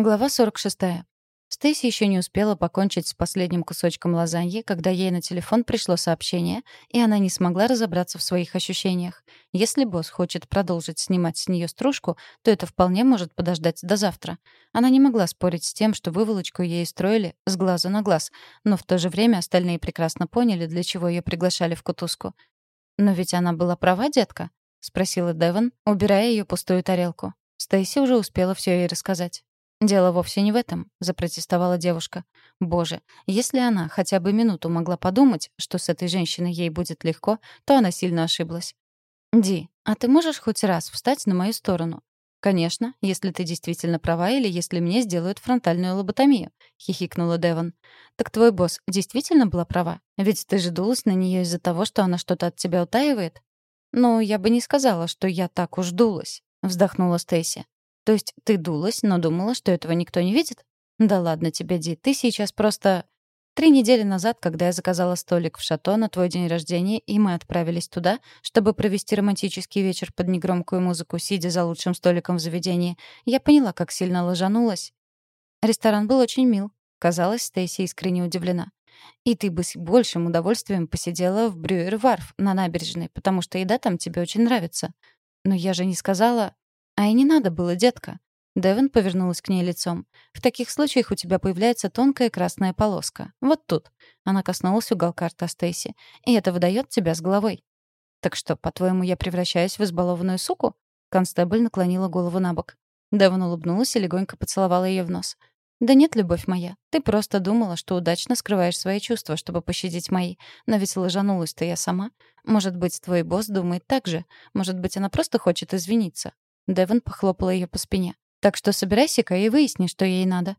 Глава 46. Стейси еще не успела покончить с последним кусочком лазаньи, когда ей на телефон пришло сообщение, и она не смогла разобраться в своих ощущениях. Если босс хочет продолжить снимать с нее стружку, то это вполне может подождать до завтра. Она не могла спорить с тем, что выволочку ей строили с глазу на глаз, но в то же время остальные прекрасно поняли, для чего ее приглашали в кутузку. «Но ведь она была права, детка?» — спросила Девон, убирая ее пустую тарелку. Стейси уже успела все ей рассказать. «Дело вовсе не в этом», — запротестовала девушка. «Боже, если она хотя бы минуту могла подумать, что с этой женщиной ей будет легко, то она сильно ошиблась». «Ди, а ты можешь хоть раз встать на мою сторону?» «Конечно, если ты действительно права или если мне сделают фронтальную лоботомию», — хихикнула Девон. «Так твой босс действительно была права? Ведь ты же дулась на нее из-за того, что она что-то от тебя утаивает?» «Ну, я бы не сказала, что я так уж дулась», — вздохнула Стейси. То есть ты дулась, но думала, что этого никто не видит? Да ладно тебе, Ди, ты сейчас просто... Три недели назад, когда я заказала столик в шато на твой день рождения, и мы отправились туда, чтобы провести романтический вечер под негромкую музыку, сидя за лучшим столиком в заведении, я поняла, как сильно ложанулась. Ресторан был очень мил. Казалось, Стейси искренне удивлена. И ты бы с большим удовольствием посидела в Брюер-Варф на набережной, потому что еда там тебе очень нравится. Но я же не сказала... «А и не надо было, детка». Девин повернулась к ней лицом. «В таких случаях у тебя появляется тонкая красная полоска. Вот тут». Она коснулась уголка рта Стейси. «И это выдает тебя с головой». «Так что, по-твоему, я превращаюсь в избалованную суку?» Констебль наклонила голову на бок. Девин улыбнулась и легонько поцеловала ее в нос. «Да нет, любовь моя, ты просто думала, что удачно скрываешь свои чувства, чтобы пощадить мои. Но ведь лжанулась-то я сама. Может быть, твой босс думает так же. Может быть, она просто хочет извиниться. Девон похлопала ее по спине. «Так что собирайся-ка и выясни, что ей надо».